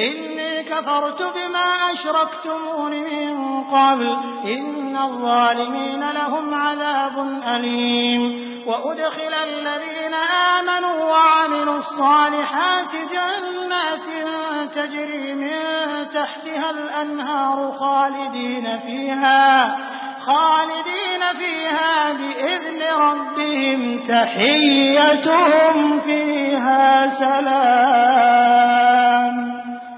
إني كفرت بما أشركتمون من قبل. إن الظالمين لهم عذاب أليم. وأدخل الذين آمنوا وعملوا الصالحات جنات تجري من تحتها الأنهار خالدين فيها خالدين فيها بإذن ربهم. تحيتهم فيها سلام.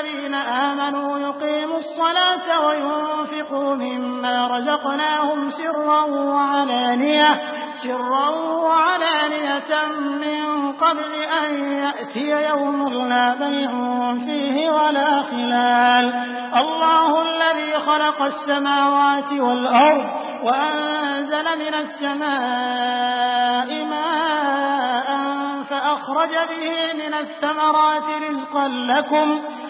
الذين آمنوا يقيموا الصلاة وينفقوا مما رزقناهم سرا وعلانية سرا وعلانية من قبل أن يأتي يوم لا بيع فيه ولا خلال. الله الذي خلق السماوات والأرض وأنزل من السماء ماء فأخرج به من الثمرات رزقا لكم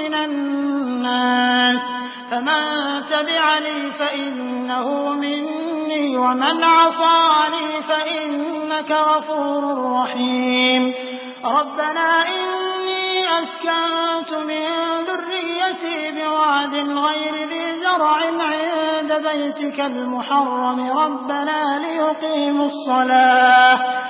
من الناس فمن تبعني فإنه مني ومن عصاني فإنك غفور رحيم ربنا إني أسكنت من ذريتي بواد غير ذي زرع عند بيتك المحرم ربنا ليقيموا الصلاة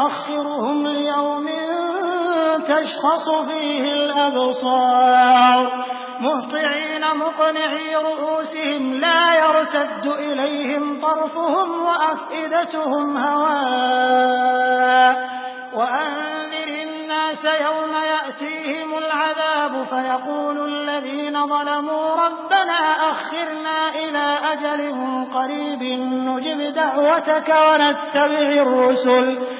يؤخرهم ليوم تشخص فيه الأبصار. مهطعين مقنعي رؤوسهم لا يرتد إليهم طرفهم وأفئدتهم هواء. وأنذر الناس يوم يأتيهم العذاب فيقول الذين ظلموا ربنا أخرنا إلى أجل قريب نجب دعوتك ونتبع الرسل.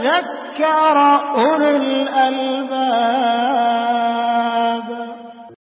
وليذكر أولو الألباب